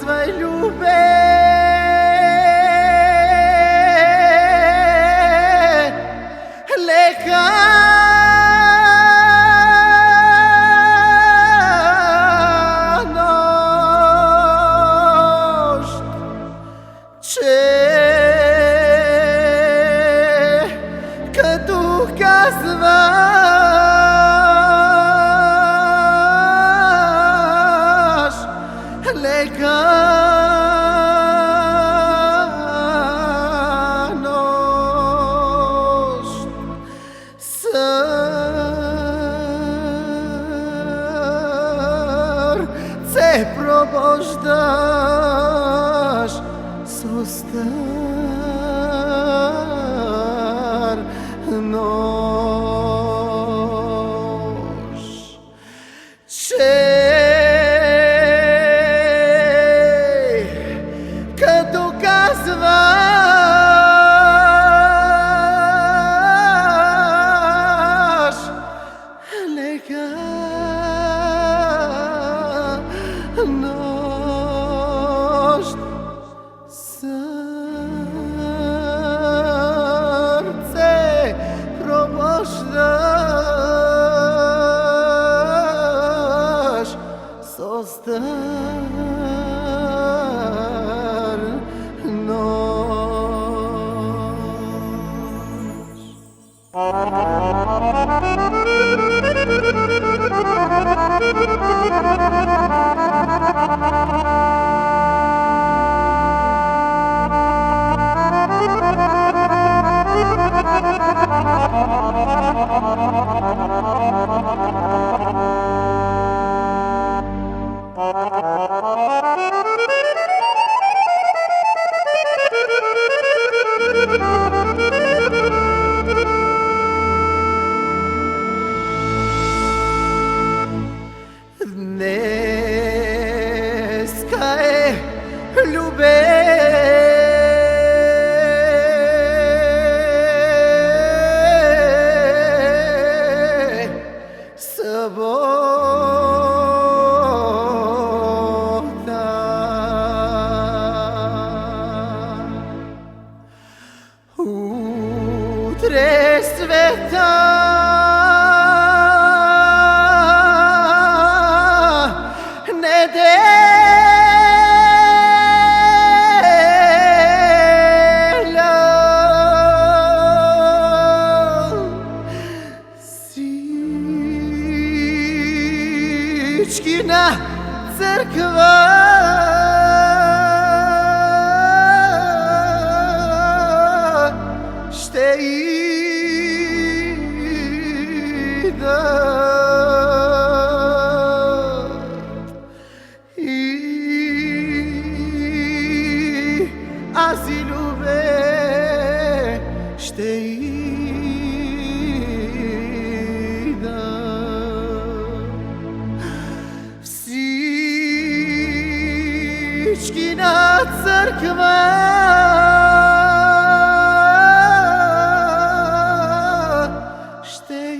velho ver. Nos ser propostadas sustentar. God. Utre sveta nedelja Sičkina crkva ırk var İşte